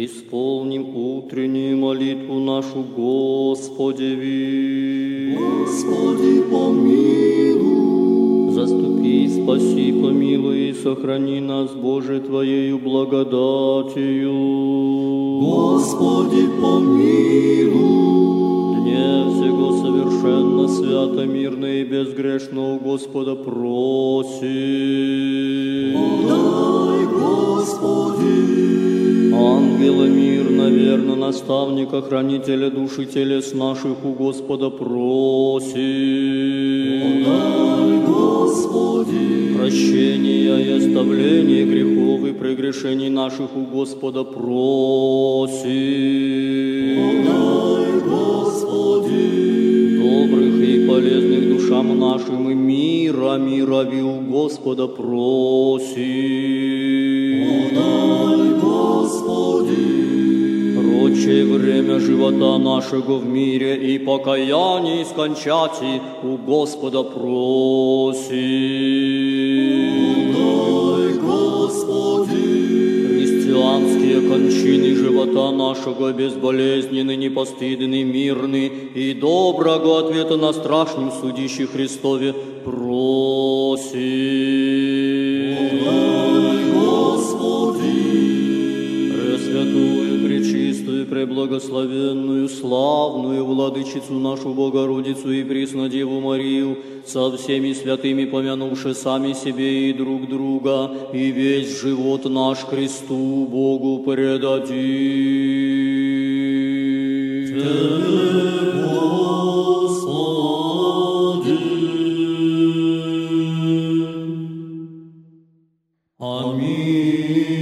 Исполним утреннюю молитву нашу, Господи. Господи, помилуй. Заступи, спаси, помилуй и сохрани нас, Боже, Твоею благодатью. Господи, помилуй. Дне всего совершенно свято, мирно и безгрешно у Господа просим. Дай, Господи. Ангела мирно, верно, наставника, хранителя души телес наших у Господа просим. Дай, Господи. Прощения и оставления грехов и прегрешений наших у Господа просим. Дай, Господи. Добрых и полезных душам нашим и мира, мира у Господа просим. Дай, живота нашего в мире и покаяние скончати у Господа просим. Дай, Господи. Христианские кончины живота нашего безболезненны, непостыдны, мирны и доброго ответа на страшном судище Христове просим. преблагословенную, славную владычицу нашу Богородицу и Преснодеву Марию, со всеми святыми помянувши сами себе и друг друга, и весь живот наш Христу Богу предадим. Аминь.